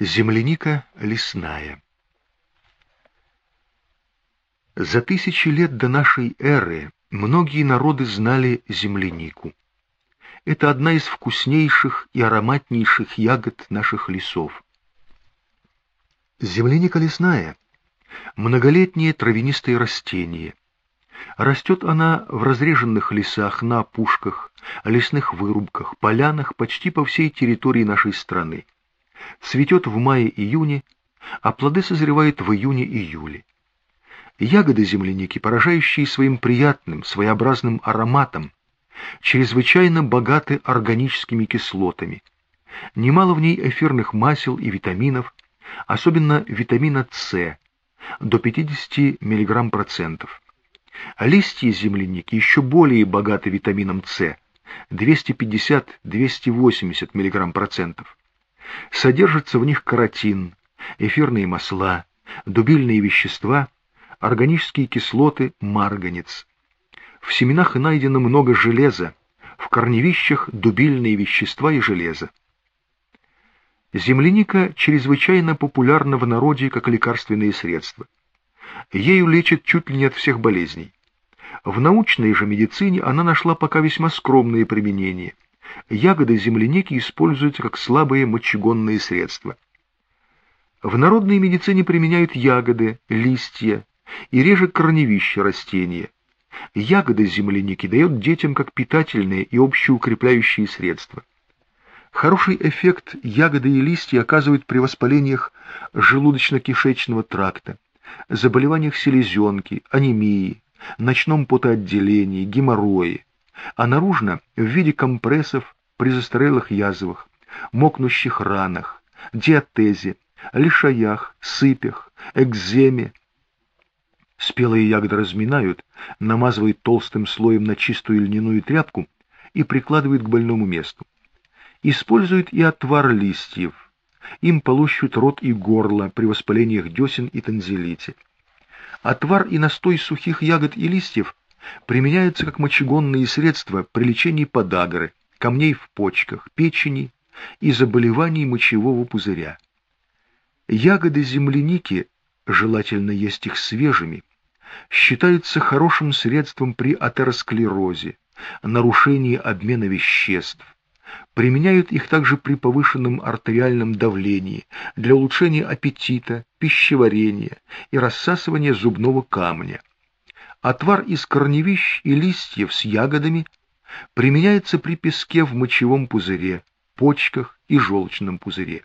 Земляника лесная За тысячи лет до нашей эры многие народы знали землянику. Это одна из вкуснейших и ароматнейших ягод наших лесов. Земляника лесная — многолетнее травянистое растение. Растет она в разреженных лесах, на опушках, лесных вырубках, полянах почти по всей территории нашей страны цветет в мае-июне, а плоды созревают в июне-июле. Ягоды земляники, поражающие своим приятным, своеобразным ароматом, чрезвычайно богаты органическими кислотами. Немало в ней эфирных масел и витаминов, особенно витамина С, до 50 мг процентов. Листья земляники еще более богаты витамином С, 250-280 мг процентов. Содержится в них каротин, эфирные масла, дубильные вещества, органические кислоты, марганец. В семенах найдено много железа, в корневищах дубильные вещества и железо. Земляника чрезвычайно популярна в народе как лекарственное средство. Ею лечат чуть ли не от всех болезней. В научной же медицине она нашла пока весьма скромные применения – ягоды земляники используются как слабые мочегонные средства. В народной медицине применяют ягоды, листья и реже корневища растения. Ягоды земляники дают детям как питательные и общеукрепляющие средства. Хороший эффект ягоды и листья оказывают при воспалениях желудочно-кишечного тракта, заболеваниях селезенки, анемии, ночном потоотделении, геморрое, а наружно в виде компрессов при застарелых язвах, мокнущих ранах, диатезе, лишаях, сыпях, экземе. Спелые ягоды разминают, намазывают толстым слоем на чистую льняную тряпку и прикладывают к больному месту. Используют и отвар листьев. Им полощут рот и горло при воспалениях десен и танзелите. Отвар и настой сухих ягод и листьев применяются как мочегонные средства при лечении подагры, камней в почках, печени и заболеваний мочевого пузыря. Ягоды земляники, желательно есть их свежими, считаются хорошим средством при атеросклерозе, нарушении обмена веществ. Применяют их также при повышенном артериальном давлении, для улучшения аппетита, пищеварения и рассасывания зубного камня. Отвар из корневищ и листьев с ягодами применяется при песке в мочевом пузыре, почках и желчном пузыре.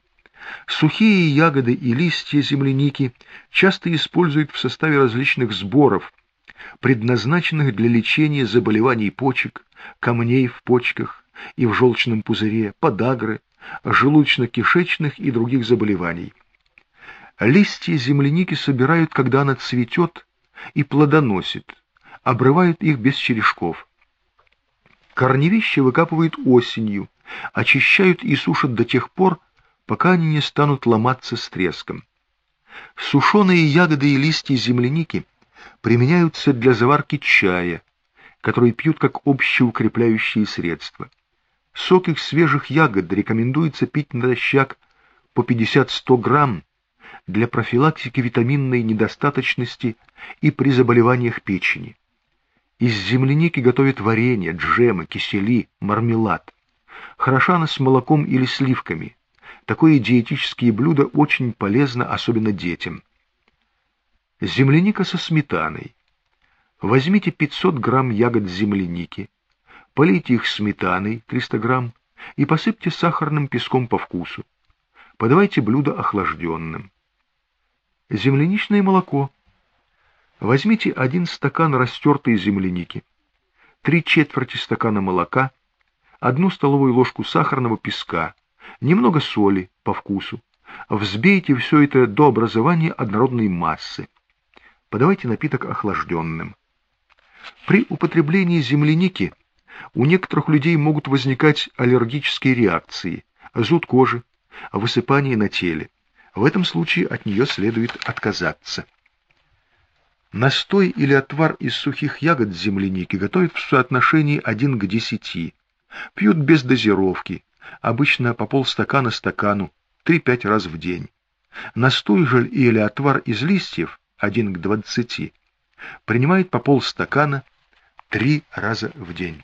Сухие ягоды и листья земляники часто используют в составе различных сборов, предназначенных для лечения заболеваний почек, камней в почках и в желчном пузыре, подагры, желудочно-кишечных и других заболеваний. Листья земляники собирают, когда она цветет, и плодоносит, обрывают их без черешков. Корневища выкапывают осенью, очищают и сушат до тех пор, пока они не станут ломаться с треском. Сушеные ягоды и листья земляники применяются для заварки чая, который пьют как общеукрепляющие средства. Сок их свежих ягод рекомендуется пить натощак по 50-100 грамм для профилактики витаминной недостаточности и при заболеваниях печени. Из земляники готовят варенье, джемы, кисели, мармелад. Хороша она с молоком или сливками. Такое диетические блюдо очень полезно, особенно детям. Земляника со сметаной. Возьмите 500 грамм ягод земляники, полейте их сметаной 300 грамм и посыпьте сахарным песком по вкусу. Подавайте блюдо охлажденным. Земляничное молоко. Возьмите один стакан растертой земляники, три четверти стакана молока, одну столовую ложку сахарного песка, немного соли по вкусу. Взбейте все это до образования однородной массы. Подавайте напиток охлажденным. При употреблении земляники у некоторых людей могут возникать аллергические реакции, зуд кожи, высыпание на теле. В этом случае от нее следует отказаться. Настой или отвар из сухих ягод земляники готовят в соотношении 1 к 10. Пьют без дозировки, обычно по полстакана стакану, 3-5 раз в день. Настой же или отвар из листьев, 1 к 20, принимает по полстакана 3 раза в день.